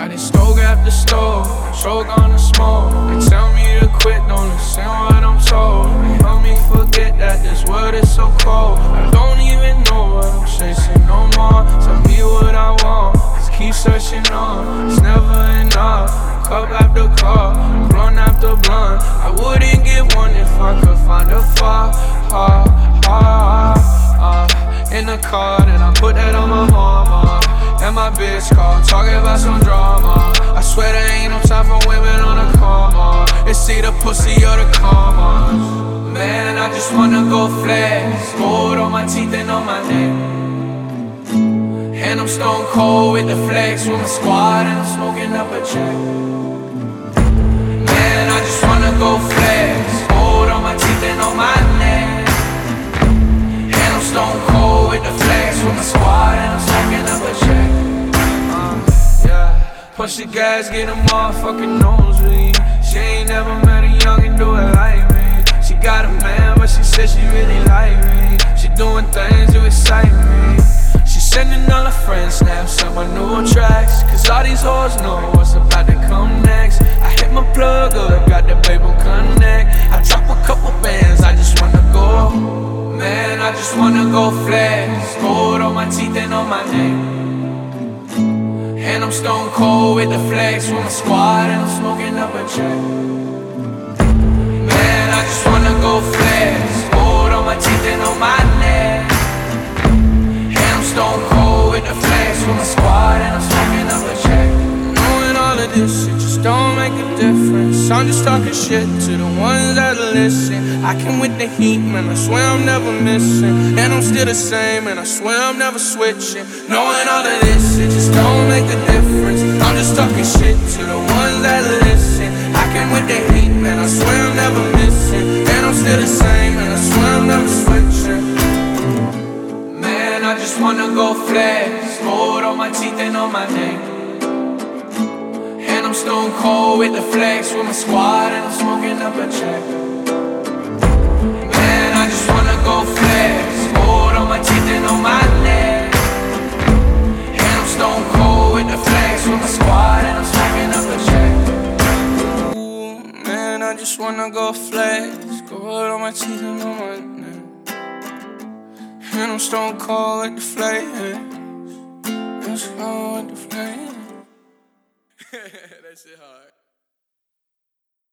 Stoke after stove, stroke on the smoke. They tell me to quit, don't listen what I'm told. They help me forget that this world is so cold. I don't even know what I'm chasing no more. Tell me what I want, just keep searching on. It's never enough. Cup after cup, blunt after blunt. I wouldn't get one if I could find a far, ha, ha, ha. In the car, bitch call, talking about some drama. I swear there ain't no time for women on a coma. It's either pussy or the karma. Man, I just wanna go flex. Gold on my teeth and on my neck. And I'm stone cold with the flex with my squad, and I'm smoking up a check. Man, I just wanna go flex. The gas, get a motherfucking nosebleed. She ain't never met a youngin' do it like me. She got a man, but she said she really like me. She doing things to excite me. She sending all her friends snaps on my new tracks. Cause all these hoes know what's about to come next. I hit my plug up, got the on connect. I drop a couple bands, I just wanna go. Man, I just wanna go flex. Gold on my teeth and on my neck. And I'm stone cold with the flex with my squad, and I'm smoking up a check. Man, I just wanna go flex. Gold on my teeth and on my neck. And I'm stone cold with the flex with my squad, and I'm smoking up a check. Knowing all of this, it just don't make a difference. I'm just talking shit to the ones that listen. I can with the heat, man. I swear I'm never missing. And I'm still the same, and I swear I'm never switching. Knowing all of this, it just talking shit to the ones that listen. I can with the heat, man. I swear I'm never missing. And I'm still the same, and I swear I'm never switching. Man, I just wanna go flex. Gold on my teeth and on my neck. And I'm stone cold with the flex with my squad, and I'm smoking up a check. I just wanna go flex. Gold on my teeth and on my neck. And I'm stone cold like the flex. I'm stone with the that shit hard.